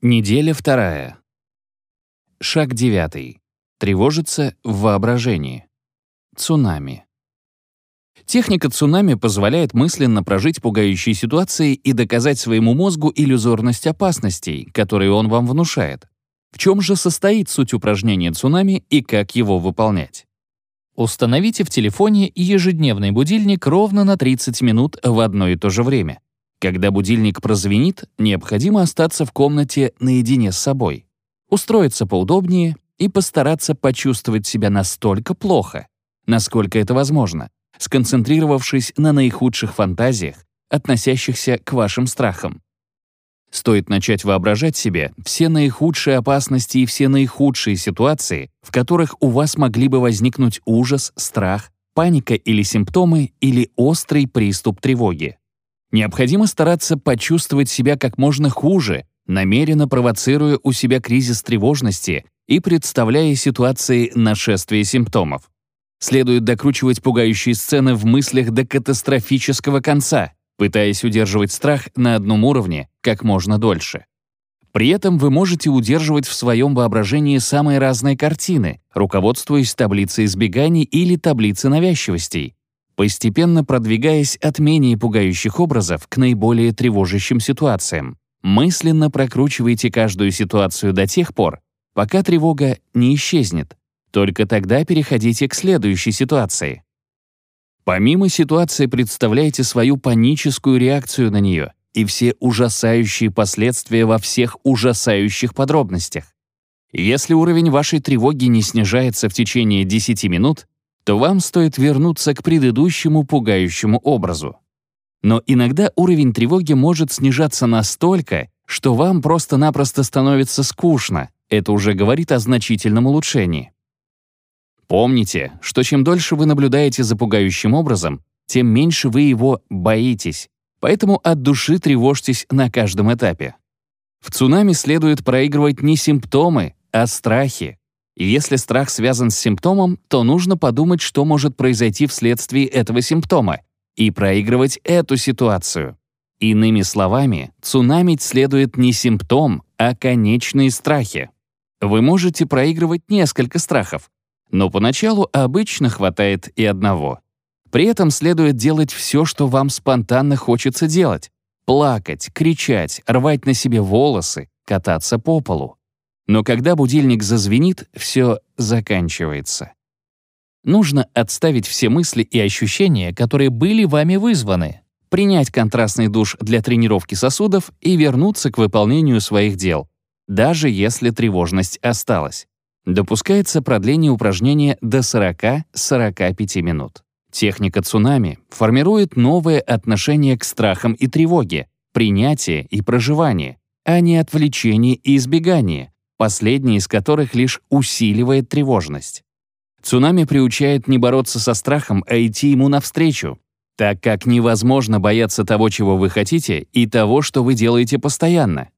Неделя вторая. Шаг девятый. Тревожиться в воображении. Цунами. Техника цунами позволяет мысленно прожить пугающие ситуации и доказать своему мозгу иллюзорность опасностей, которые он вам внушает. В чем же состоит суть упражнения цунами и как его выполнять? Установите в телефоне ежедневный будильник ровно на 30 минут в одно и то же время. Когда будильник прозвенит, необходимо остаться в комнате наедине с собой, устроиться поудобнее и постараться почувствовать себя настолько плохо, насколько это возможно, сконцентрировавшись на наихудших фантазиях, относящихся к вашим страхам. Стоит начать воображать себе все наихудшие опасности и все наихудшие ситуации, в которых у вас могли бы возникнуть ужас, страх, паника или симптомы или острый приступ тревоги. Необходимо стараться почувствовать себя как можно хуже, намеренно провоцируя у себя кризис тревожности и представляя ситуации нашествия симптомов. Следует докручивать пугающие сцены в мыслях до катастрофического конца, пытаясь удерживать страх на одном уровне как можно дольше. При этом вы можете удерживать в своем воображении самые разные картины, руководствуясь таблицей избеганий или таблицей навязчивостей, постепенно продвигаясь от менее пугающих образов к наиболее тревожащим ситуациям. Мысленно прокручивайте каждую ситуацию до тех пор, пока тревога не исчезнет. Только тогда переходите к следующей ситуации. Помимо ситуации представляйте свою паническую реакцию на нее и все ужасающие последствия во всех ужасающих подробностях. Если уровень вашей тревоги не снижается в течение 10 минут, то вам стоит вернуться к предыдущему пугающему образу. Но иногда уровень тревоги может снижаться настолько, что вам просто-напросто становится скучно. Это уже говорит о значительном улучшении. Помните, что чем дольше вы наблюдаете за пугающим образом, тем меньше вы его боитесь. Поэтому от души тревожьтесь на каждом этапе. В цунами следует проигрывать не симптомы, а страхи. Если страх связан с симптомом, то нужно подумать, что может произойти вследствие этого симптома, и проигрывать эту ситуацию. Иными словами, цунамить следует не симптом, а конечные страхи. Вы можете проигрывать несколько страхов, но поначалу обычно хватает и одного. При этом следует делать все, что вам спонтанно хочется делать. Плакать, кричать, рвать на себе волосы, кататься по полу. Но когда будильник зазвенит, все заканчивается. Нужно отставить все мысли и ощущения, которые были вами вызваны, принять контрастный душ для тренировки сосудов и вернуться к выполнению своих дел, даже если тревожность осталась. Допускается продление упражнения до 40-45 минут. Техника цунами формирует новое отношение к страхам и тревоге, принятие и проживание, а не отвлечение и избегание, последний из которых лишь усиливает тревожность. Цунами приучает не бороться со страхом, а идти ему навстречу, так как невозможно бояться того, чего вы хотите, и того, что вы делаете постоянно.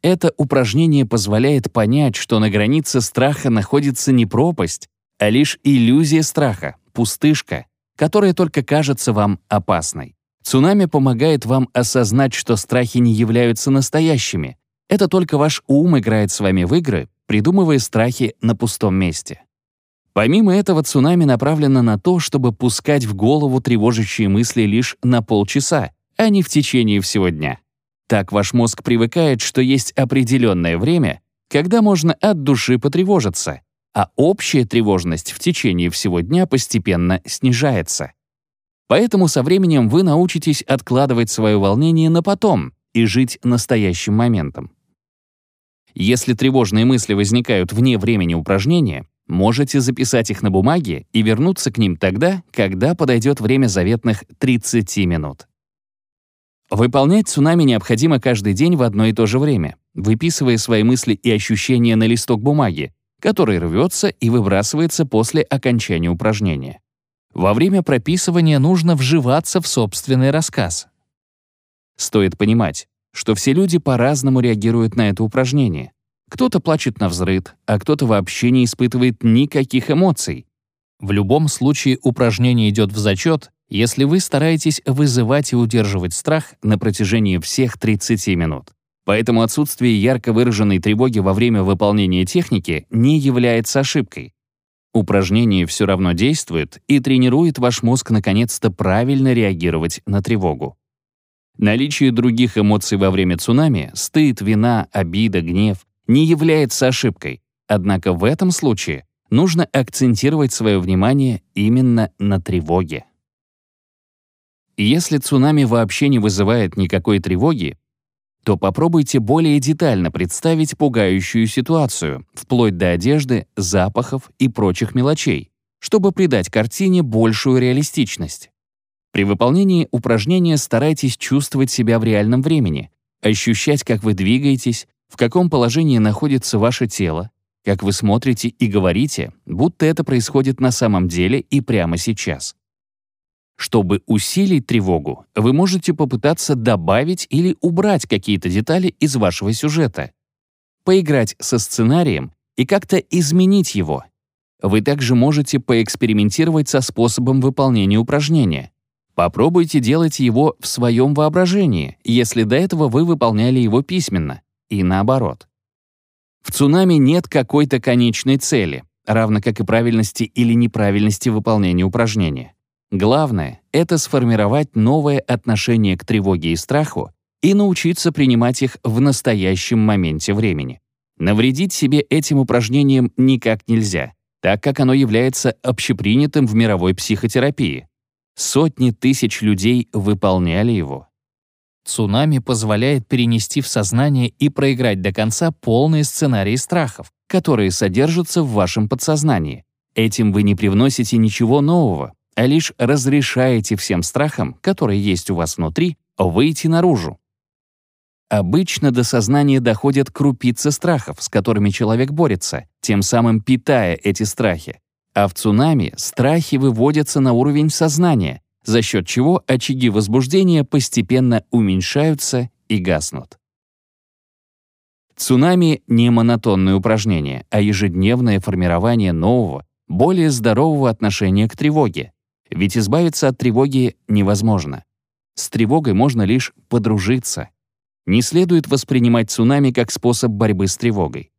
Это упражнение позволяет понять, что на границе страха находится не пропасть, а лишь иллюзия страха, пустышка, которая только кажется вам опасной. Цунами помогает вам осознать, что страхи не являются настоящими, это только ваш ум играет с вами в игры, придумывая страхи на пустом месте. Помимо этого, цунами направлено на то, чтобы пускать в голову тревожащие мысли лишь на полчаса, а не в течение всего дня. Так ваш мозг привыкает, что есть определенное время, когда можно от души потревожиться, а общая тревожность в течение всего дня постепенно снижается. Поэтому со временем вы научитесь откладывать свое волнение на потом и жить настоящим моментом. Если тревожные мысли возникают вне времени упражнения, можете записать их на бумаге и вернуться к ним тогда, когда подойдет время заветных 30 минут. Выполнять цунами необходимо каждый день в одно и то же время, выписывая свои мысли и ощущения на листок бумаги, который рвется и выбрасывается после окончания упражнения. Во время прописывания нужно вживаться в собственный рассказ. Стоит понимать, что все люди по-разному реагируют на это упражнение. Кто-то плачет на взрыд, а кто-то вообще не испытывает никаких эмоций. В любом случае упражнение идет в зачет, если вы стараетесь вызывать и удерживать страх на протяжении всех 30 минут. Поэтому отсутствие ярко выраженной тревоги во время выполнения техники не является ошибкой. Упражнение все равно действует и тренирует ваш мозг наконец-то правильно реагировать на тревогу. Наличие других эмоций во время цунами, стыд, вина, обида, гнев, не является ошибкой. Однако в этом случае нужно акцентировать свое внимание именно на тревоге. Если цунами вообще не вызывает никакой тревоги, то попробуйте более детально представить пугающую ситуацию, вплоть до одежды, запахов и прочих мелочей, чтобы придать картине большую реалистичность. При выполнении упражнения старайтесь чувствовать себя в реальном времени, ощущать, как вы двигаетесь, в каком положении находится ваше тело, как вы смотрите и говорите, будто это происходит на самом деле и прямо сейчас. Чтобы усилить тревогу, вы можете попытаться добавить или убрать какие-то детали из вашего сюжета, поиграть со сценарием и как-то изменить его. Вы также можете поэкспериментировать со способом выполнения упражнения. Попробуйте делать его в своем воображении, если до этого вы выполняли его письменно, и наоборот. В цунами нет какой-то конечной цели, равно как и правильности или неправильности выполнения упражнения. Главное — это сформировать новое отношение к тревоге и страху и научиться принимать их в настоящем моменте времени. Навредить себе этим упражнением никак нельзя, так как оно является общепринятым в мировой психотерапии. Сотни тысяч людей выполняли его. Цунами позволяет перенести в сознание и проиграть до конца полные сценарии страхов, которые содержатся в вашем подсознании. Этим вы не привносите ничего нового, а лишь разрешаете всем страхам, которые есть у вас внутри, выйти наружу. Обычно до сознания доходят крупицы страхов, с которыми человек борется, тем самым питая эти страхи. А в цунами страхи выводятся на уровень сознания, за счет чего очаги возбуждения постепенно уменьшаются и гаснут. Цунами — не монотонное упражнение, а ежедневное формирование нового, более здорового отношения к тревоге, ведь избавиться от тревоги невозможно. С тревогой можно лишь подружиться. Не следует воспринимать цунами как способ борьбы с тревогой.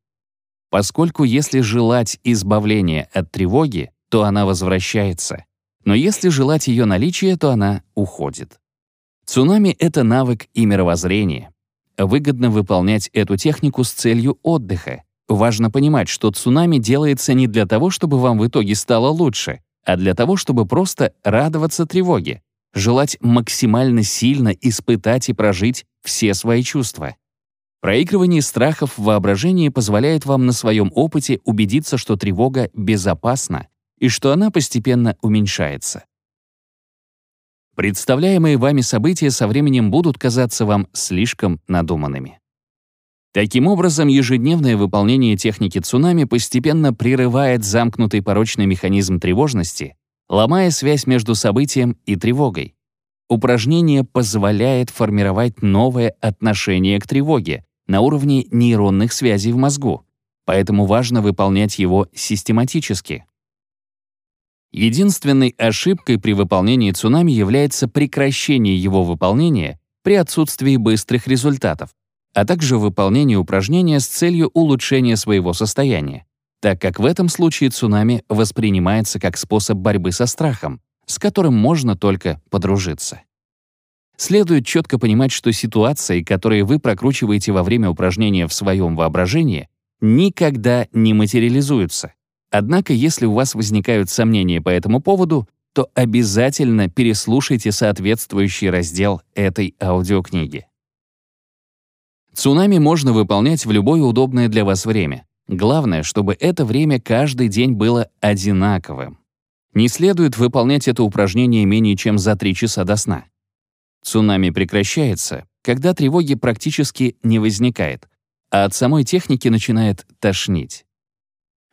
Поскольку если желать избавления от тревоги, то она возвращается. Но если желать ее наличия, то она уходит. Цунами — это навык и мировоззрение. Выгодно выполнять эту технику с целью отдыха. Важно понимать, что цунами делается не для того, чтобы вам в итоге стало лучше, а для того, чтобы просто радоваться тревоге, желать максимально сильно испытать и прожить все свои чувства. Проигрывание страхов в воображении позволяет вам на своем опыте убедиться, что тревога безопасна и что она постепенно уменьшается. Представляемые вами события со временем будут казаться вам слишком надуманными. Таким образом, ежедневное выполнение техники цунами постепенно прерывает замкнутый порочный механизм тревожности, ломая связь между событием и тревогой. Упражнение позволяет формировать новое отношение к тревоге на уровне нейронных связей в мозгу, поэтому важно выполнять его систематически. Единственной ошибкой при выполнении цунами является прекращение его выполнения при отсутствии быстрых результатов, а также выполнение упражнения с целью улучшения своего состояния, так как в этом случае цунами воспринимается как способ борьбы со страхом, с которым можно только подружиться. Следует четко понимать, что ситуации, которые вы прокручиваете во время упражнения в своем воображении, никогда не материализуются. Однако, если у вас возникают сомнения по этому поводу, то обязательно переслушайте соответствующий раздел этой аудиокниги. Цунами можно выполнять в любое удобное для вас время. Главное, чтобы это время каждый день было одинаковым. Не следует выполнять это упражнение менее чем за 3 часа до сна. Цунами прекращается, когда тревоги практически не возникает, а от самой техники начинает тошнить.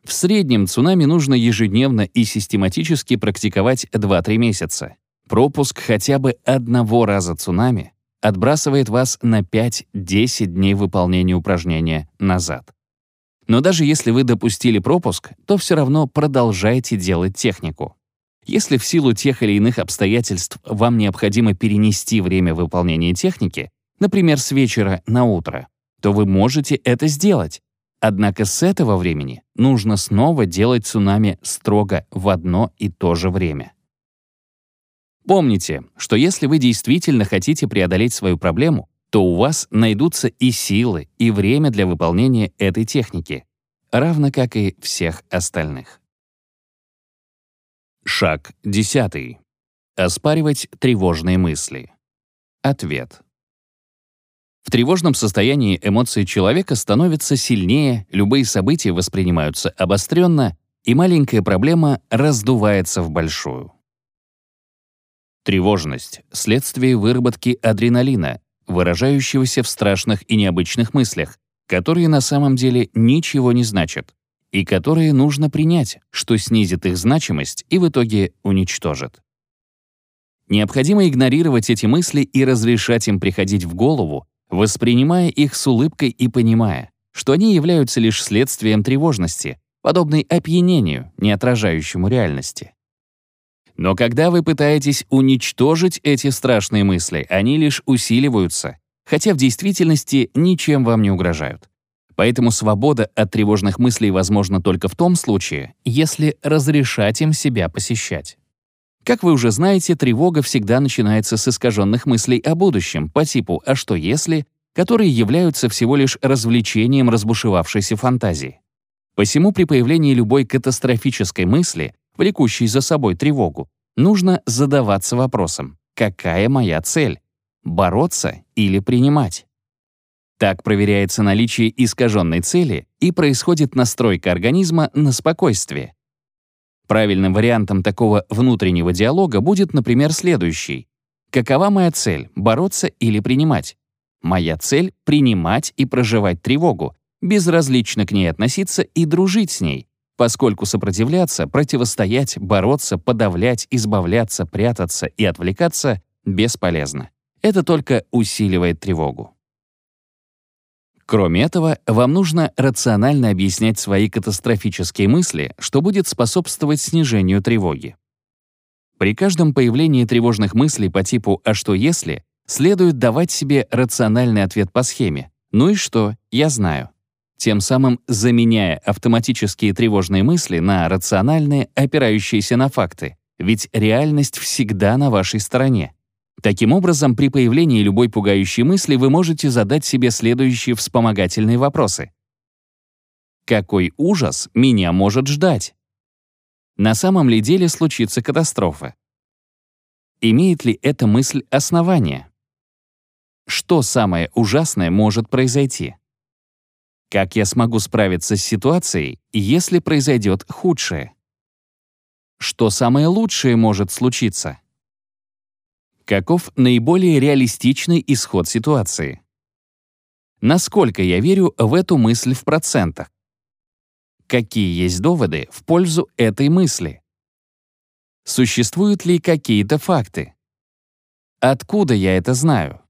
В среднем цунами нужно ежедневно и систематически практиковать 2-3 месяца. Пропуск хотя бы одного раза цунами отбрасывает вас на 5-10 дней выполнения упражнения назад. Но даже если вы допустили пропуск, то все равно продолжайте делать технику. Если в силу тех или иных обстоятельств вам необходимо перенести время выполнения техники, например, с вечера на утро, то вы можете это сделать. Однако с этого времени нужно снова делать цунами строго в одно и то же время. Помните, что если вы действительно хотите преодолеть свою проблему, то у вас найдутся и силы, и время для выполнения этой техники, равно как и всех остальных. Шаг 10. Оспаривать тревожные мысли. Ответ. В тревожном состоянии эмоции человека становятся сильнее, любые события воспринимаются обостренно, и маленькая проблема раздувается в большую. Тревожность — следствие выработки адреналина, выражающегося в страшных и необычных мыслях, которые на самом деле ничего не значат, и которые нужно принять, что снизит их значимость и в итоге уничтожит. Необходимо игнорировать эти мысли и разрешать им приходить в голову, воспринимая их с улыбкой и понимая, что они являются лишь следствием тревожности, подобной опьянению, не отражающему реальности. Но когда вы пытаетесь уничтожить эти страшные мысли, они лишь усиливаются, хотя в действительности ничем вам не угрожают. Поэтому свобода от тревожных мыслей возможна только в том случае, если разрешать им себя посещать. Как вы уже знаете, тревога всегда начинается с искаженных мыслей о будущем по типу «а что если?», которые являются всего лишь развлечением разбушевавшейся фантазии. Посему при появлении любой катастрофической мысли, влекущей за собой тревогу, нужно задаваться вопросом «какая моя цель? Бороться или принимать?» Так проверяется наличие искаженной цели и происходит настройка организма на спокойствие, Правильным вариантом такого внутреннего диалога будет, например, следующий. Какова моя цель — бороться или принимать? Моя цель — принимать и проживать тревогу, безразлично к ней относиться и дружить с ней, поскольку сопротивляться, противостоять, бороться, подавлять, избавляться, прятаться и отвлекаться бесполезно. Это только усиливает тревогу. Кроме этого, вам нужно рационально объяснять свои катастрофические мысли, что будет способствовать снижению тревоги. При каждом появлении тревожных мыслей по типу «а что если?» следует давать себе рациональный ответ по схеме «ну и что, я знаю», тем самым заменяя автоматические тревожные мысли на рациональные, опирающиеся на факты, ведь реальность всегда на вашей стороне. Таким образом, при появлении любой пугающей мысли вы можете задать себе следующие вспомогательные вопросы. Какой ужас меня может ждать? На самом ли деле случится катастрофа? Имеет ли эта мысль основание? Что самое ужасное может произойти? Как я смогу справиться с ситуацией, если произойдет худшее? Что самое лучшее может случиться? Каков наиболее реалистичный исход ситуации? Насколько я верю в эту мысль в процентах? Какие есть доводы в пользу этой мысли? Существуют ли какие-то факты? Откуда я это знаю?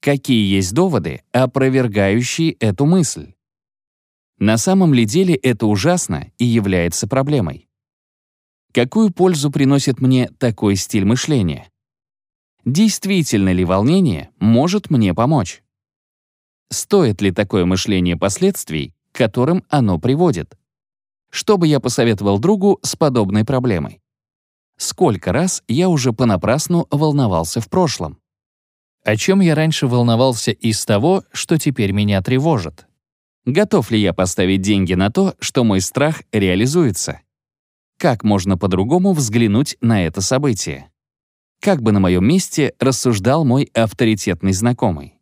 Какие есть доводы, опровергающие эту мысль? На самом ли деле это ужасно и является проблемой? Какую пользу приносит мне такой стиль мышления? Действительно ли волнение может мне помочь? Стоит ли такое мышление последствий, к которым оно приводит? Что бы я посоветовал другу с подобной проблемой? Сколько раз я уже понапрасну волновался в прошлом? О чем я раньше волновался из того, что теперь меня тревожит? Готов ли я поставить деньги на то, что мой страх реализуется? Как можно по-другому взглянуть на это событие? Как бы на моем месте рассуждал мой авторитетный знакомый.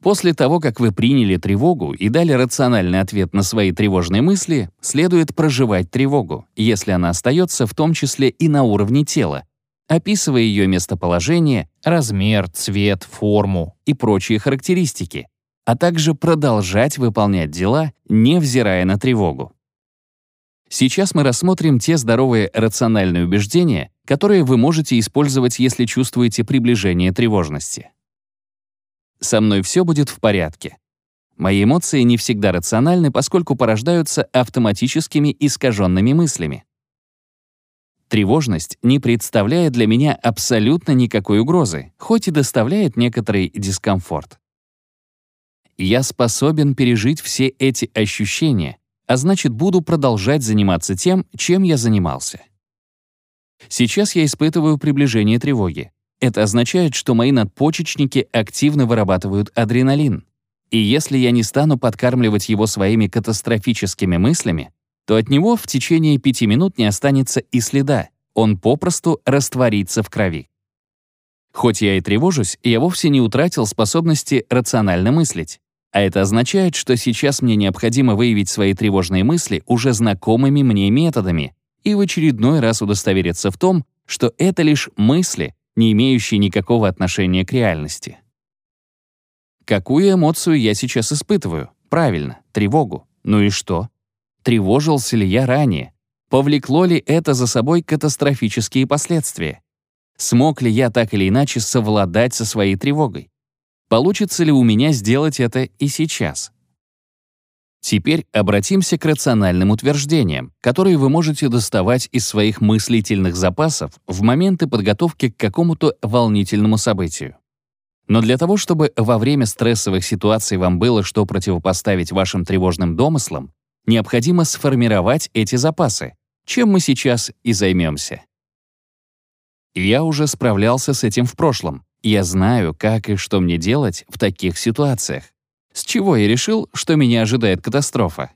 После того, как вы приняли тревогу и дали рациональный ответ на свои тревожные мысли, следует проживать тревогу, если она остается в том числе и на уровне тела, описывая ее местоположение, размер, цвет, форму и прочие характеристики, а также продолжать выполнять дела, невзирая на тревогу. Сейчас мы рассмотрим те здоровые рациональные убеждения, которые вы можете использовать, если чувствуете приближение тревожности. Со мной все будет в порядке. Мои эмоции не всегда рациональны, поскольку порождаются автоматическими искаженными мыслями. Тревожность не представляет для меня абсолютно никакой угрозы, хоть и доставляет некоторый дискомфорт. Я способен пережить все эти ощущения, а значит, буду продолжать заниматься тем, чем я занимался. Сейчас я испытываю приближение тревоги. Это означает, что мои надпочечники активно вырабатывают адреналин. И если я не стану подкармливать его своими катастрофическими мыслями, то от него в течение пяти минут не останется и следа, он попросту растворится в крови. Хоть я и тревожусь, я вовсе не утратил способности рационально мыслить. А это означает, что сейчас мне необходимо выявить свои тревожные мысли уже знакомыми мне методами и в очередной раз удостовериться в том, что это лишь мысли, не имеющие никакого отношения к реальности. Какую эмоцию я сейчас испытываю? Правильно, тревогу. Ну и что? Тревожился ли я ранее? Повлекло ли это за собой катастрофические последствия? Смог ли я так или иначе совладать со своей тревогой? Получится ли у меня сделать это и сейчас? Теперь обратимся к рациональным утверждениям, которые вы можете доставать из своих мыслительных запасов в моменты подготовки к какому-то волнительному событию. Но для того, чтобы во время стрессовых ситуаций вам было что противопоставить вашим тревожным домыслам, необходимо сформировать эти запасы, чем мы сейчас и займемся. Я уже справлялся с этим в прошлом. Я знаю, как и что мне делать в таких ситуациях с чего я решил, что меня ожидает катастрофа.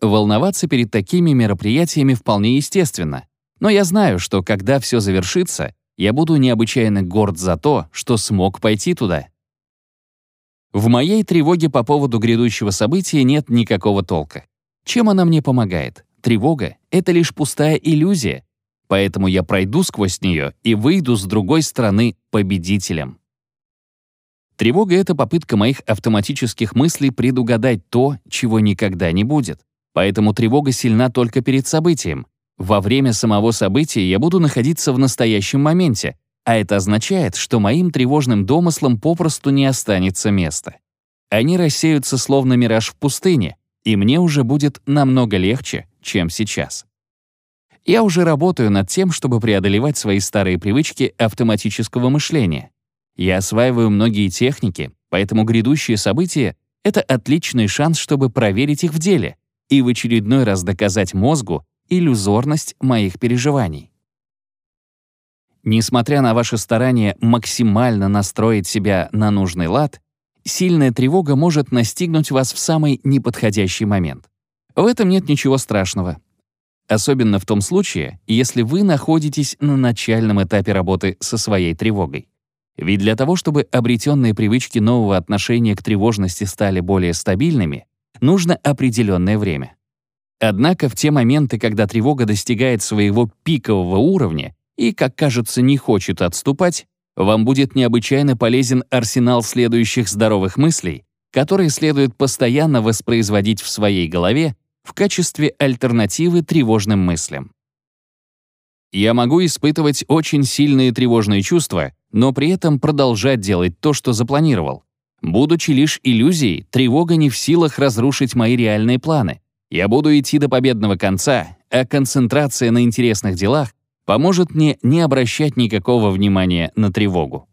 Волноваться перед такими мероприятиями вполне естественно, но я знаю, что когда все завершится, я буду необычайно горд за то, что смог пойти туда. В моей тревоге по поводу грядущего события нет никакого толка. Чем она мне помогает? Тревога — это лишь пустая иллюзия, поэтому я пройду сквозь нее и выйду с другой стороны победителем. Тревога — это попытка моих автоматических мыслей предугадать то, чего никогда не будет. Поэтому тревога сильна только перед событием. Во время самого события я буду находиться в настоящем моменте, а это означает, что моим тревожным домыслам попросту не останется места. Они рассеются словно мираж в пустыне, и мне уже будет намного легче, чем сейчас. Я уже работаю над тем, чтобы преодолевать свои старые привычки автоматического мышления. Я осваиваю многие техники, поэтому грядущие события — это отличный шанс, чтобы проверить их в деле и в очередной раз доказать мозгу иллюзорность моих переживаний. Несмотря на ваши старания максимально настроить себя на нужный лад, сильная тревога может настигнуть вас в самый неподходящий момент. В этом нет ничего страшного. Особенно в том случае, если вы находитесь на начальном этапе работы со своей тревогой. Ведь для того, чтобы обретенные привычки нового отношения к тревожности стали более стабильными, нужно определенное время. Однако в те моменты, когда тревога достигает своего пикового уровня и, как кажется, не хочет отступать, вам будет необычайно полезен арсенал следующих здоровых мыслей, которые следует постоянно воспроизводить в своей голове в качестве альтернативы тревожным мыслям. Я могу испытывать очень сильные тревожные чувства, но при этом продолжать делать то, что запланировал. Будучи лишь иллюзией, тревога не в силах разрушить мои реальные планы. Я буду идти до победного конца, а концентрация на интересных делах поможет мне не обращать никакого внимания на тревогу.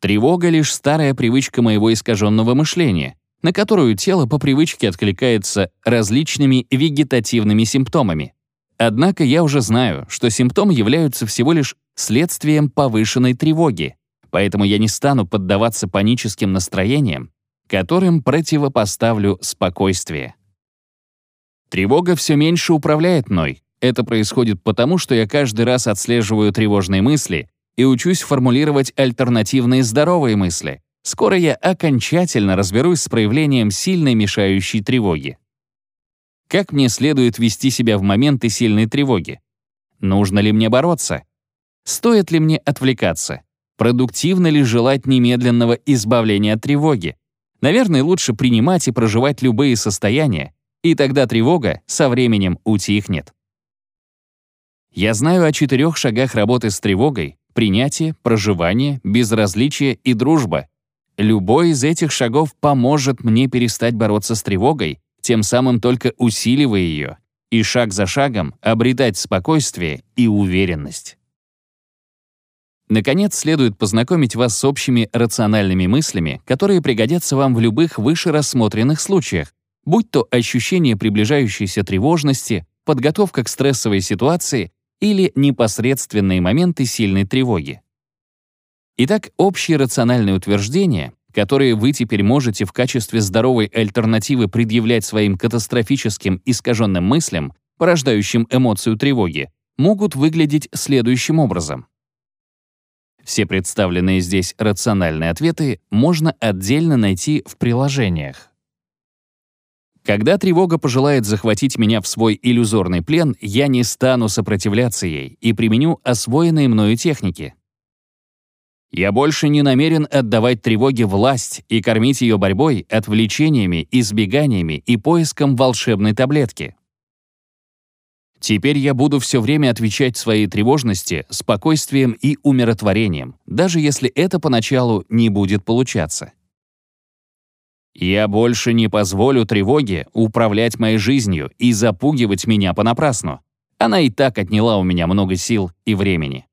Тревога — лишь старая привычка моего искаженного мышления, на которую тело по привычке откликается различными вегетативными симптомами. Однако я уже знаю, что симптомы являются всего лишь следствием повышенной тревоги, поэтому я не стану поддаваться паническим настроениям, которым противопоставлю спокойствие. Тревога все меньше управляет мной. Это происходит потому, что я каждый раз отслеживаю тревожные мысли и учусь формулировать альтернативные здоровые мысли. Скоро я окончательно разберусь с проявлением сильной мешающей тревоги. Как мне следует вести себя в моменты сильной тревоги? Нужно ли мне бороться? Стоит ли мне отвлекаться? Продуктивно ли желать немедленного избавления от тревоги? Наверное, лучше принимать и проживать любые состояния, и тогда тревога со временем утихнет. Я знаю о четырех шагах работы с тревогой — принятие, проживание, безразличие и дружба. Любой из этих шагов поможет мне перестать бороться с тревогой, тем самым только усиливая ее, и шаг за шагом обретать спокойствие и уверенность. Наконец, следует познакомить вас с общими рациональными мыслями, которые пригодятся вам в любых выше рассмотренных случаях, будь то ощущение приближающейся тревожности, подготовка к стрессовой ситуации или непосредственные моменты сильной тревоги. Итак, общие рациональные утверждения, которые вы теперь можете в качестве здоровой альтернативы предъявлять своим катастрофическим искаженным мыслям, порождающим эмоцию тревоги, могут выглядеть следующим образом. Все представленные здесь рациональные ответы можно отдельно найти в приложениях. Когда тревога пожелает захватить меня в свой иллюзорный плен, я не стану сопротивляться ей и применю освоенные мною техники. Я больше не намерен отдавать тревоге власть и кормить ее борьбой, отвлечениями, избеганиями и поиском волшебной таблетки. Теперь я буду все время отвечать своей тревожности спокойствием и умиротворением, даже если это поначалу не будет получаться. Я больше не позволю тревоге управлять моей жизнью и запугивать меня понапрасну. Она и так отняла у меня много сил и времени.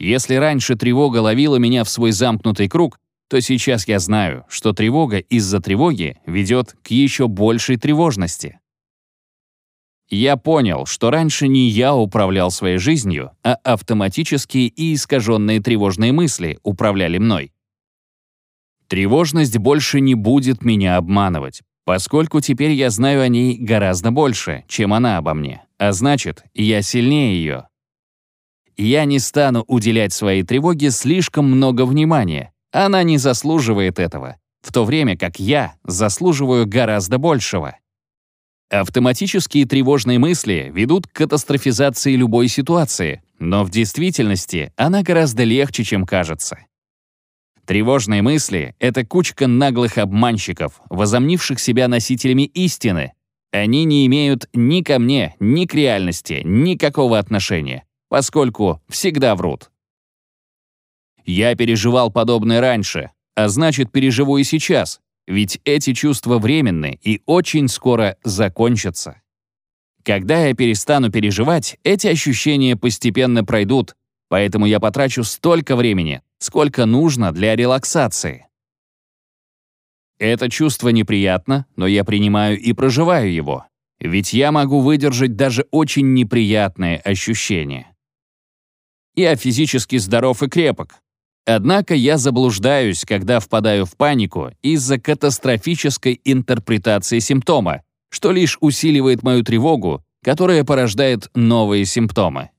Если раньше тревога ловила меня в свой замкнутый круг, то сейчас я знаю, что тревога из-за тревоги ведет к еще большей тревожности. Я понял, что раньше не я управлял своей жизнью, а автоматические и искаженные тревожные мысли управляли мной. Тревожность больше не будет меня обманывать, поскольку теперь я знаю о ней гораздо больше, чем она обо мне, а значит, я сильнее ее. Я не стану уделять своей тревоге слишком много внимания, она не заслуживает этого, в то время как я заслуживаю гораздо большего. Автоматические тревожные мысли ведут к катастрофизации любой ситуации, но в действительности она гораздо легче, чем кажется. Тревожные мысли — это кучка наглых обманщиков, возомнивших себя носителями истины. Они не имеют ни ко мне, ни к реальности никакого отношения, поскольку всегда врут. Я переживал подобное раньше, а значит, переживу и сейчас, ведь эти чувства временны и очень скоро закончатся. Когда я перестану переживать, эти ощущения постепенно пройдут, поэтому я потрачу столько времени, сколько нужно для релаксации. Это чувство неприятно, но я принимаю и проживаю его, ведь я могу выдержать даже очень неприятные ощущения. Я физически здоров и крепок. Однако я заблуждаюсь, когда впадаю в панику из-за катастрофической интерпретации симптома, что лишь усиливает мою тревогу, которая порождает новые симптомы.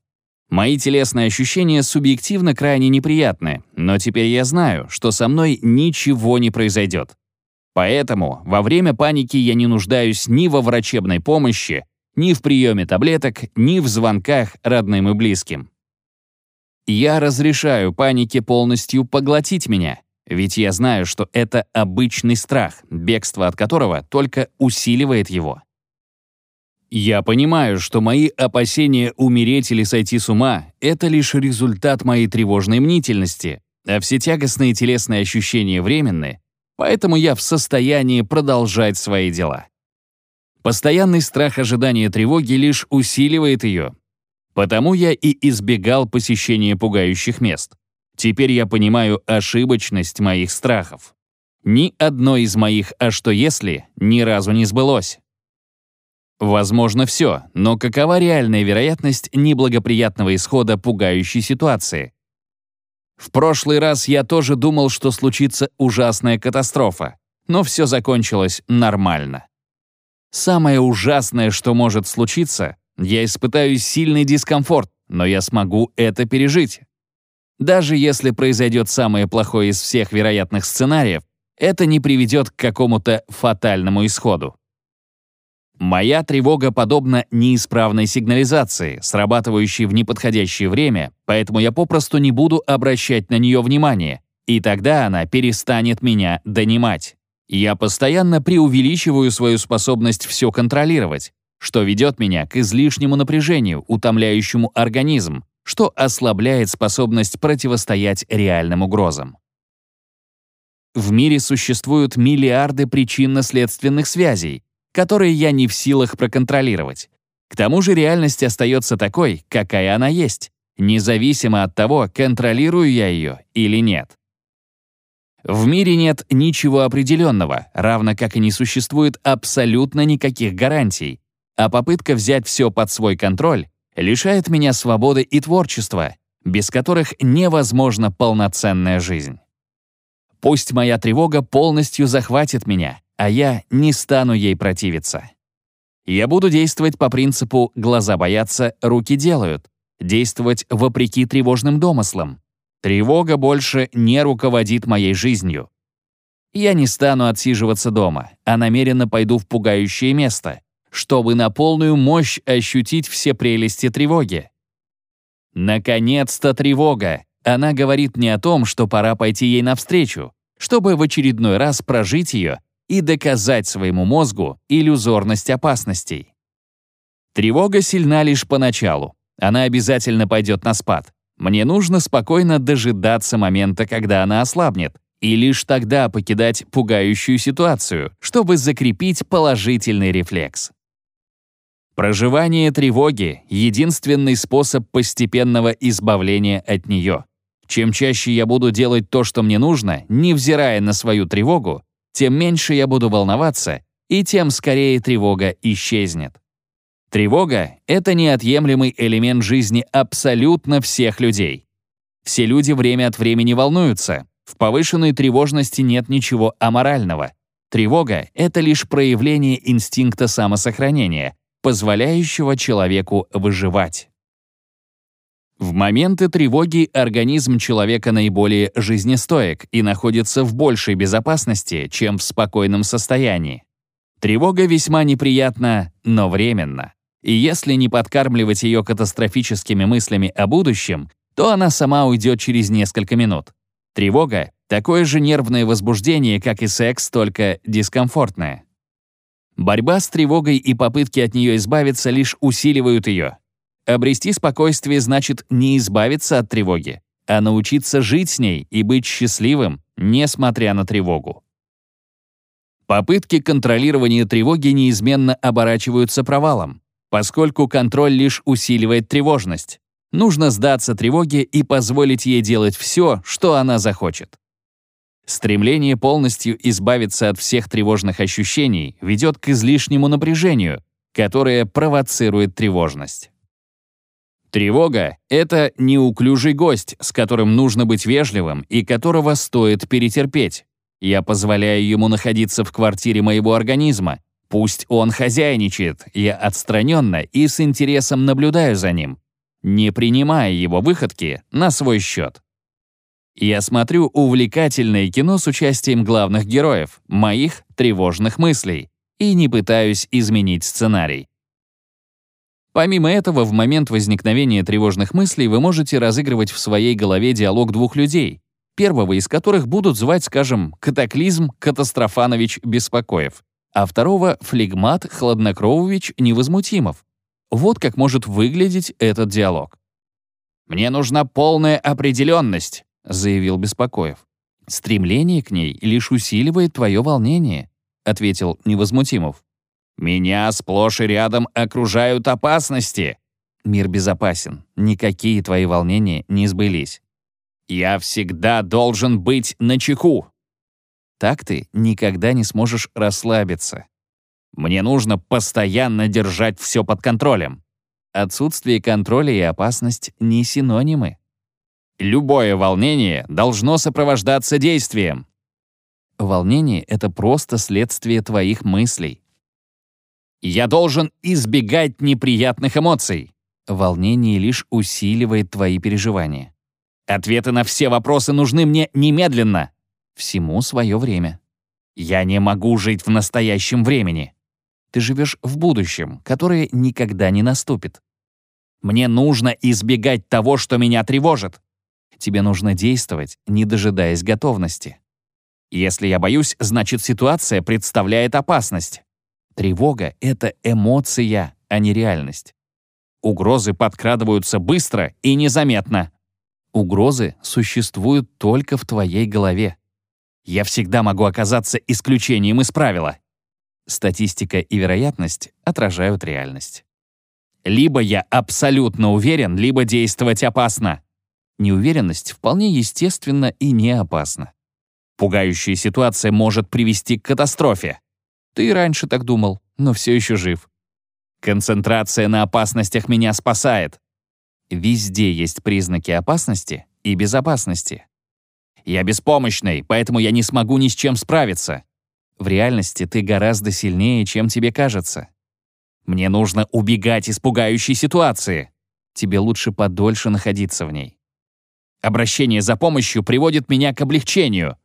Мои телесные ощущения субъективно крайне неприятны, но теперь я знаю, что со мной ничего не произойдет. Поэтому во время паники я не нуждаюсь ни во врачебной помощи, ни в приеме таблеток, ни в звонках родным и близким. Я разрешаю панике полностью поглотить меня, ведь я знаю, что это обычный страх, бегство от которого только усиливает его. Я понимаю, что мои опасения умереть или сойти с ума — это лишь результат моей тревожной мнительности, а все тягостные телесные ощущения временны, поэтому я в состоянии продолжать свои дела. Постоянный страх ожидания тревоги лишь усиливает ее. Потому я и избегал посещения пугающих мест. Теперь я понимаю ошибочность моих страхов. Ни одно из моих «а что если» ни разу не сбылось. Возможно все, но какова реальная вероятность неблагоприятного исхода пугающей ситуации? В прошлый раз я тоже думал, что случится ужасная катастрофа, но все закончилось нормально. Самое ужасное, что может случиться, я испытаю сильный дискомфорт, но я смогу это пережить. Даже если произойдет самое плохое из всех вероятных сценариев, это не приведет к какому-то фатальному исходу. Моя тревога подобна неисправной сигнализации, срабатывающей в неподходящее время, поэтому я попросту не буду обращать на нее внимания, и тогда она перестанет меня донимать. Я постоянно преувеличиваю свою способность все контролировать, что ведет меня к излишнему напряжению, утомляющему организм, что ослабляет способность противостоять реальным угрозам. В мире существуют миллиарды причинно-следственных связей, которые я не в силах проконтролировать. К тому же реальность остается такой, какая она есть, независимо от того, контролирую я ее или нет. В мире нет ничего определенного, равно как и не существует абсолютно никаких гарантий, а попытка взять все под свой контроль лишает меня свободы и творчества, без которых невозможна полноценная жизнь. Пусть моя тревога полностью захватит меня, а я не стану ей противиться. Я буду действовать по принципу «глаза боятся, руки делают», действовать вопреки тревожным домыслам, Тревога больше не руководит моей жизнью. Я не стану отсиживаться дома, а намеренно пойду в пугающее место, чтобы на полную мощь ощутить все прелести тревоги. Наконец-то тревога! Она говорит мне о том, что пора пойти ей навстречу, чтобы в очередной раз прожить ее и доказать своему мозгу иллюзорность опасностей. Тревога сильна лишь поначалу. Она обязательно пойдет на спад. Мне нужно спокойно дожидаться момента, когда она ослабнет, и лишь тогда покидать пугающую ситуацию, чтобы закрепить положительный рефлекс. Проживание тревоги — единственный способ постепенного избавления от нее. Чем чаще я буду делать то, что мне нужно, невзирая на свою тревогу, тем меньше я буду волноваться, и тем скорее тревога исчезнет. Тревога — это неотъемлемый элемент жизни абсолютно всех людей. Все люди время от времени волнуются. В повышенной тревожности нет ничего аморального. Тревога — это лишь проявление инстинкта самосохранения, позволяющего человеку выживать. В моменты тревоги организм человека наиболее жизнестоек и находится в большей безопасности, чем в спокойном состоянии. Тревога весьма неприятна, но временна. И если не подкармливать ее катастрофическими мыслями о будущем, то она сама уйдет через несколько минут. Тревога — такое же нервное возбуждение, как и секс, только дискомфортное. Борьба с тревогой и попытки от нее избавиться лишь усиливают ее. Обрести спокойствие значит не избавиться от тревоги, а научиться жить с ней и быть счастливым, несмотря на тревогу. Попытки контролирования тревоги неизменно оборачиваются провалом поскольку контроль лишь усиливает тревожность. Нужно сдаться тревоге и позволить ей делать все, что она захочет. Стремление полностью избавиться от всех тревожных ощущений ведет к излишнему напряжению, которое провоцирует тревожность. Тревога — это неуклюжий гость, с которым нужно быть вежливым и которого стоит перетерпеть. Я позволяю ему находиться в квартире моего организма, Пусть он хозяйничает, я отстраненно и с интересом наблюдаю за ним, не принимая его выходки на свой счет. Я смотрю увлекательное кино с участием главных героев, моих тревожных мыслей, и не пытаюсь изменить сценарий. Помимо этого, в момент возникновения тревожных мыслей вы можете разыгрывать в своей голове диалог двух людей, первого из которых будут звать, скажем, «Катаклизм Катастрофанович Беспокоев», а второго — флегмат Хладнокровович Невозмутимов. Вот как может выглядеть этот диалог. «Мне нужна полная определенность», — заявил Беспокоев. «Стремление к ней лишь усиливает твое волнение», — ответил Невозмутимов. «Меня сплошь и рядом окружают опасности». «Мир безопасен. Никакие твои волнения не сбылись». «Я всегда должен быть начеку», так ты никогда не сможешь расслабиться. Мне нужно постоянно держать все под контролем. Отсутствие контроля и опасность не синонимы. Любое волнение должно сопровождаться действием. Волнение — это просто следствие твоих мыслей. Я должен избегать неприятных эмоций. Волнение лишь усиливает твои переживания. Ответы на все вопросы нужны мне немедленно. Всему свое время. Я не могу жить в настоящем времени. Ты живешь в будущем, которое никогда не наступит. Мне нужно избегать того, что меня тревожит. Тебе нужно действовать, не дожидаясь готовности. Если я боюсь, значит ситуация представляет опасность. Тревога — это эмоция, а не реальность. Угрозы подкрадываются быстро и незаметно. Угрозы существуют только в твоей голове. Я всегда могу оказаться исключением из правила. Статистика и вероятность отражают реальность. Либо я абсолютно уверен, либо действовать опасно. Неуверенность вполне естественна и не опасна. Пугающая ситуация может привести к катастрофе. Ты раньше так думал, но все еще жив. Концентрация на опасностях меня спасает. Везде есть признаки опасности и безопасности. Я беспомощный, поэтому я не смогу ни с чем справиться. В реальности ты гораздо сильнее, чем тебе кажется. Мне нужно убегать из пугающей ситуации. Тебе лучше подольше находиться в ней. Обращение за помощью приводит меня к облегчению.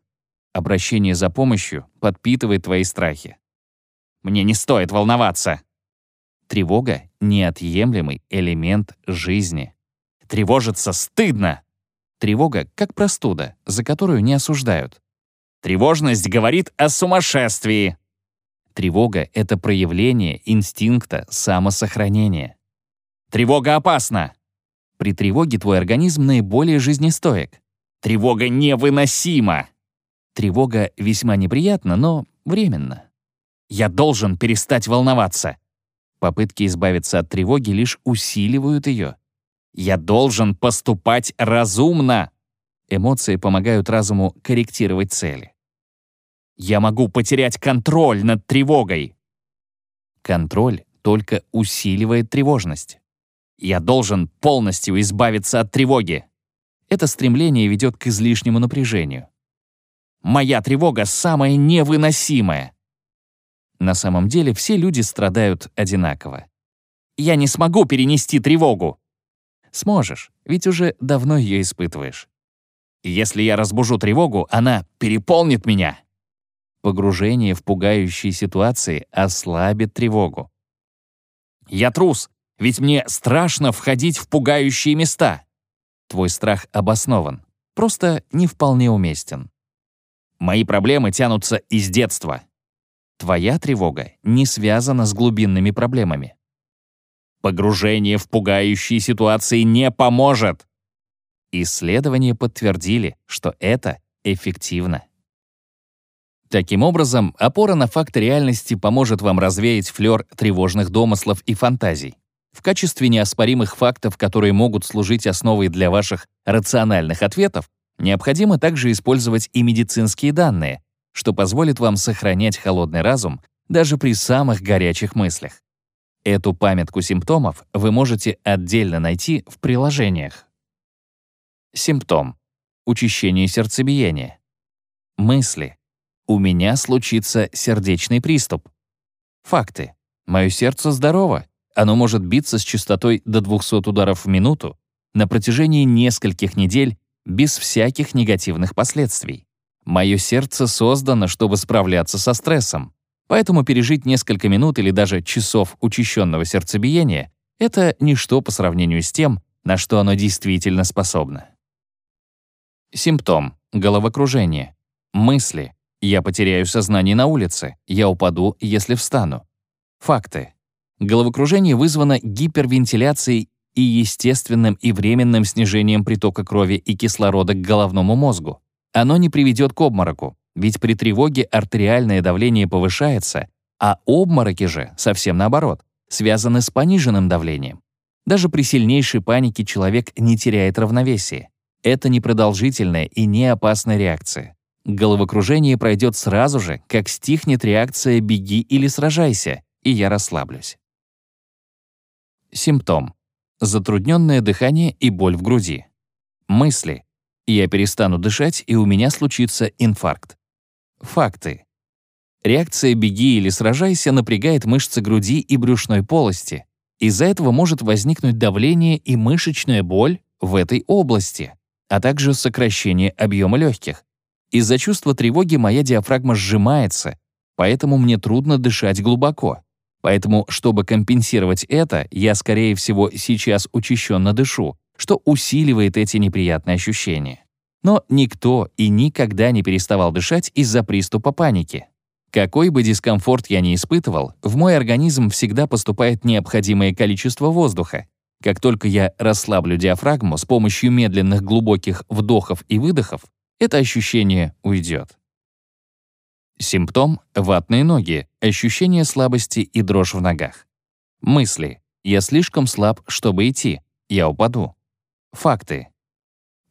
Обращение за помощью подпитывает твои страхи. Мне не стоит волноваться. Тревога — неотъемлемый элемент жизни. Тревожиться стыдно. Тревога как простуда, за которую не осуждают. Тревожность говорит о сумасшествии. Тревога — это проявление инстинкта самосохранения. Тревога опасна. При тревоге твой организм наиболее жизнестоек. Тревога невыносима. Тревога весьма неприятна, но временно. Я должен перестать волноваться. Попытки избавиться от тревоги лишь усиливают ее. Я должен поступать разумно. Эмоции помогают разуму корректировать цели. Я могу потерять контроль над тревогой. Контроль только усиливает тревожность. Я должен полностью избавиться от тревоги. Это стремление ведет к излишнему напряжению. Моя тревога самая невыносимая. На самом деле все люди страдают одинаково. Я не смогу перенести тревогу. Сможешь, ведь уже давно ее испытываешь. Если я разбужу тревогу, она переполнит меня. Погружение в пугающие ситуации ослабит тревогу. Я трус, ведь мне страшно входить в пугающие места. Твой страх обоснован, просто не вполне уместен. Мои проблемы тянутся из детства. Твоя тревога не связана с глубинными проблемами. Погружение в пугающие ситуации не поможет. Исследования подтвердили, что это эффективно. Таким образом, опора на факты реальности поможет вам развеять флёр тревожных домыслов и фантазий. В качестве неоспоримых фактов, которые могут служить основой для ваших рациональных ответов, необходимо также использовать и медицинские данные, что позволит вам сохранять холодный разум даже при самых горячих мыслях. Эту памятку симптомов вы можете отдельно найти в приложениях. Симптом. Учащение сердцебиения. Мысли. У меня случится сердечный приступ. Факты. Мое сердце здорово. Оно может биться с частотой до 200 ударов в минуту на протяжении нескольких недель без всяких негативных последствий. Мое сердце создано, чтобы справляться со стрессом. Поэтому пережить несколько минут или даже часов учащенного сердцебиения — это ничто по сравнению с тем, на что оно действительно способно. Симптом — головокружение. Мысли. Я потеряю сознание на улице. Я упаду, если встану. Факты. Головокружение вызвано гипервентиляцией и естественным и временным снижением притока крови и кислорода к головному мозгу. Оно не приведет к обмороку, ведь при тревоге артериальное давление повышается, а обмороки же, совсем наоборот, связаны с пониженным давлением. Даже при сильнейшей панике человек не теряет равновесие. Это непродолжительная и не опасная реакция. Головокружение пройдет сразу же, как стихнет реакция «беги или сражайся», и я расслаблюсь. Симптом. Затрудненное дыхание и боль в груди. Мысли. Я перестану дышать, и у меня случится инфаркт. Факты. Реакция «беги или сражайся» напрягает мышцы груди и брюшной полости. Из-за этого может возникнуть давление и мышечная боль в этой области, а также сокращение объема легких. Из-за чувства тревоги моя диафрагма сжимается, поэтому мне трудно дышать глубоко. Поэтому, чтобы компенсировать это, я, скорее всего, сейчас учащенно дышу, что усиливает эти неприятные ощущения. Но никто и никогда не переставал дышать из-за приступа паники. Какой бы дискомфорт я ни испытывал, в мой организм всегда поступает необходимое количество воздуха. Как только я расслаблю диафрагму с помощью медленных глубоких вдохов и выдохов, это ощущение уйдет. Симптом — ватные ноги, ощущение слабости и дрожь в ногах. Мысли. Я слишком слаб, чтобы идти. Я упаду. Факты.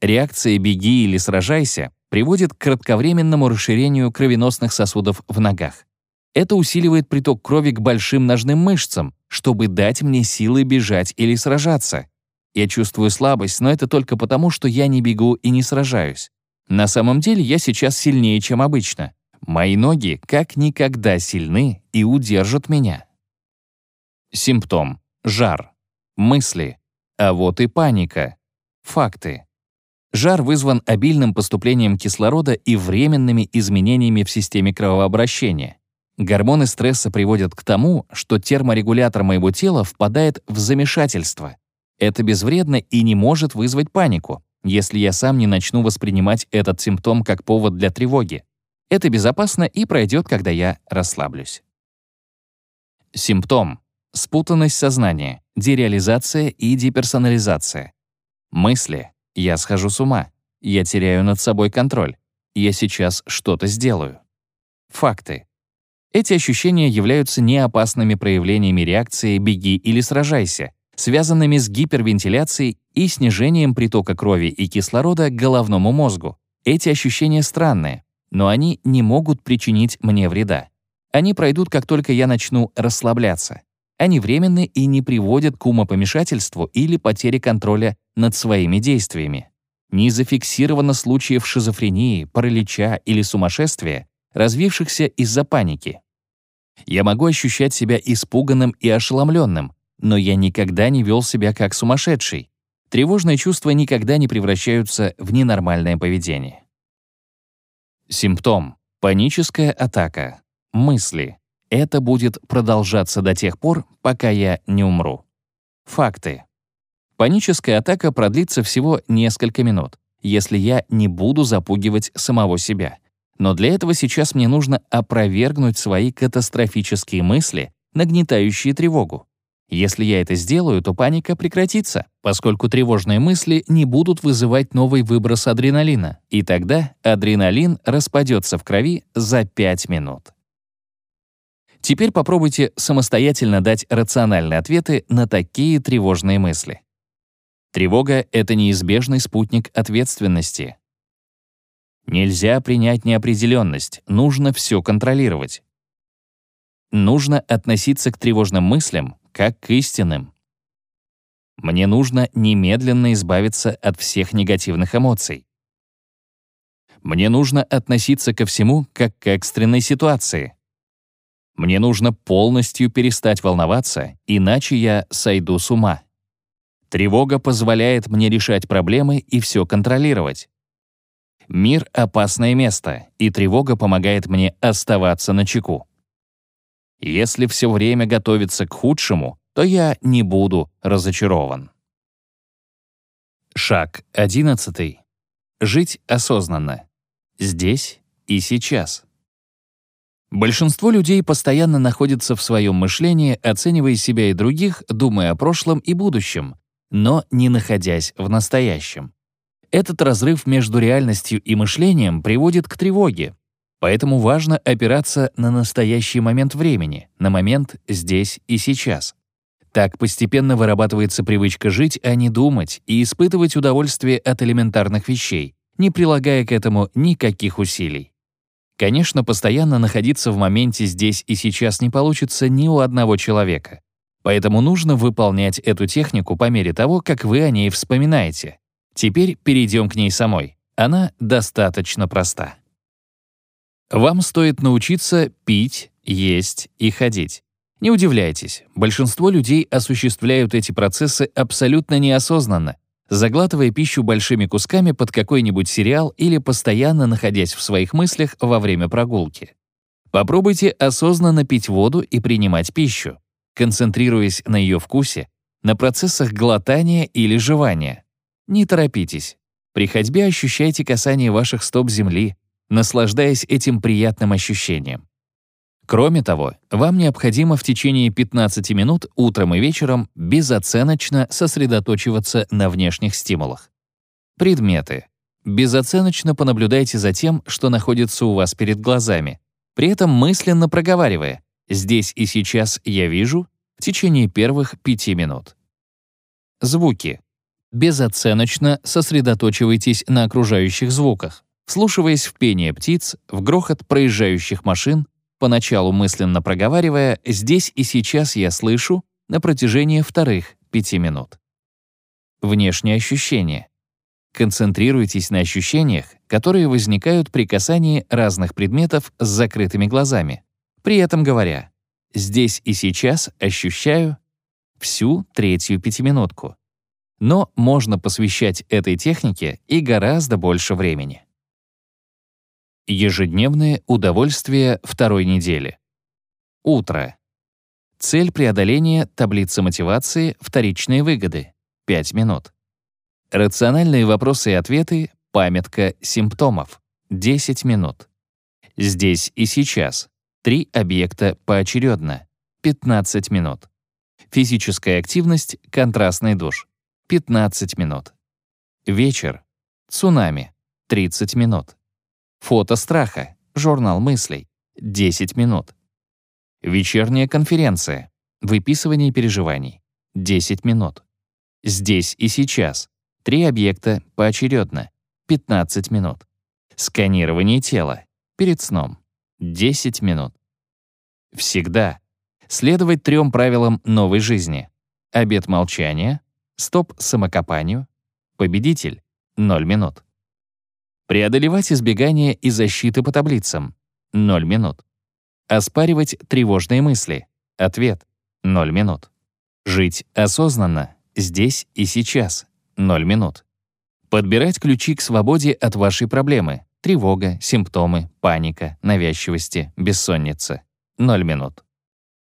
Реакция «беги» или «сражайся» приводит к кратковременному расширению кровеносных сосудов в ногах. Это усиливает приток крови к большим ножным мышцам, чтобы дать мне силы бежать или сражаться. Я чувствую слабость, но это только потому, что я не бегу и не сражаюсь. На самом деле я сейчас сильнее, чем обычно. Мои ноги как никогда сильны и удержат меня. Симптом. Жар. Мысли. А вот и паника. Факты. Жар вызван обильным поступлением кислорода и временными изменениями в системе кровообращения. Гормоны стресса приводят к тому, что терморегулятор моего тела впадает в замешательство. Это безвредно и не может вызвать панику, если я сам не начну воспринимать этот симптом как повод для тревоги. Это безопасно и пройдет, когда я расслаблюсь. Симптом. Спутанность сознания, дереализация и деперсонализация. Мысли. Я схожу с ума. Я теряю над собой контроль. Я сейчас что-то сделаю. Факты. Эти ощущения являются неопасными проявлениями реакции «беги или сражайся», связанными с гипервентиляцией и снижением притока крови и кислорода к головному мозгу. Эти ощущения странные, но они не могут причинить мне вреда. Они пройдут, как только я начну расслабляться. Они временны и не приводят к умопомешательству или потере контроля над своими действиями. Не зафиксировано случаев шизофрении, паралича или сумасшествия, развившихся из-за паники. Я могу ощущать себя испуганным и ошеломленным, но я никогда не вел себя как сумасшедший. Тревожные чувства никогда не превращаются в ненормальное поведение. Симптом. Паническая атака. Мысли. Это будет продолжаться до тех пор, пока я не умру. Факты. Паническая атака продлится всего несколько минут, если я не буду запугивать самого себя. Но для этого сейчас мне нужно опровергнуть свои катастрофические мысли, нагнетающие тревогу. Если я это сделаю, то паника прекратится, поскольку тревожные мысли не будут вызывать новый выброс адреналина, и тогда адреналин распадется в крови за 5 минут. Теперь попробуйте самостоятельно дать рациональные ответы на такие тревожные мысли. Тревога — это неизбежный спутник ответственности. Нельзя принять неопределенность, нужно все контролировать. Нужно относиться к тревожным мыслям как к истинным. Мне нужно немедленно избавиться от всех негативных эмоций. Мне нужно относиться ко всему как к экстренной ситуации. Мне нужно полностью перестать волноваться, иначе я сойду с ума. Тревога позволяет мне решать проблемы и все контролировать. Мир — опасное место, и тревога помогает мне оставаться на чеку. Если все время готовиться к худшему, то я не буду разочарован. Шаг 11. Жить осознанно. Здесь и сейчас. Большинство людей постоянно находятся в своем мышлении, оценивая себя и других, думая о прошлом и будущем, но не находясь в настоящем. Этот разрыв между реальностью и мышлением приводит к тревоге. Поэтому важно опираться на настоящий момент времени, на момент здесь и сейчас. Так постепенно вырабатывается привычка жить, а не думать, и испытывать удовольствие от элементарных вещей, не прилагая к этому никаких усилий. Конечно, постоянно находиться в моменте здесь и сейчас не получится ни у одного человека. Поэтому нужно выполнять эту технику по мере того, как вы о ней вспоминаете. Теперь перейдем к ней самой. Она достаточно проста. Вам стоит научиться пить, есть и ходить. Не удивляйтесь, большинство людей осуществляют эти процессы абсолютно неосознанно, заглатывая пищу большими кусками под какой-нибудь сериал или постоянно находясь в своих мыслях во время прогулки. Попробуйте осознанно пить воду и принимать пищу, концентрируясь на ее вкусе, на процессах глотания или жевания. Не торопитесь. При ходьбе ощущайте касание ваших стоп земли, наслаждаясь этим приятным ощущением. Кроме того, вам необходимо в течение 15 минут утром и вечером безоценочно сосредоточиваться на внешних стимулах. Предметы. Безоценочно понаблюдайте за тем, что находится у вас перед глазами, при этом мысленно проговаривая «здесь и сейчас я вижу», в течение первых 5 минут. Звуки. Безоценочно сосредоточивайтесь на окружающих звуках, вслушиваясь в пение птиц, в грохот проезжающих машин, поначалу мысленно проговаривая «здесь и сейчас я слышу» на протяжении вторых 5 минут. Внешние ощущения. Концентрируйтесь на ощущениях, которые возникают при касании разных предметов с закрытыми глазами, при этом говоря «здесь и сейчас ощущаю» всю третью пятиминутку. Но можно посвящать этой технике и гораздо больше времени. Ежедневное удовольствие второй недели. Утро. Цель преодоления таблицы мотивации «Вторичные выгоды» — 5 минут. Рациональные вопросы и ответы — памятка симптомов — 10 минут. Здесь и сейчас — три объекта поочередно — 15 минут. Физическая активность — контрастный душ — 15 минут. Вечер — цунами — 30 минут. Фото страха — журнал мыслей — 10 минут. Вечерняя конференция. Выписывание переживаний. 10 минут. Здесь и сейчас. Три объекта поочередно. 15 минут. Сканирование тела. Перед сном. 10 минут. Всегда. Следовать трем правилам новой жизни. Обед молчания. Стоп самокопанию. Победитель. 0 минут. Преодолевать избегание и защиты по таблицам. 0 минут. Оспаривать тревожные мысли. Ответ — 0 минут. Жить осознанно, здесь и сейчас. 0 минут. Подбирать ключи к свободе от вашей проблемы. Тревога, симптомы, паника, навязчивости, бессонница. 0 минут.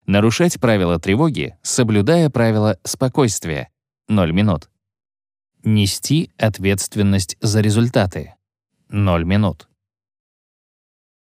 Нарушать правила тревоги, соблюдая правила спокойствия. 0 минут. Нести ответственность за результаты. 0 минут.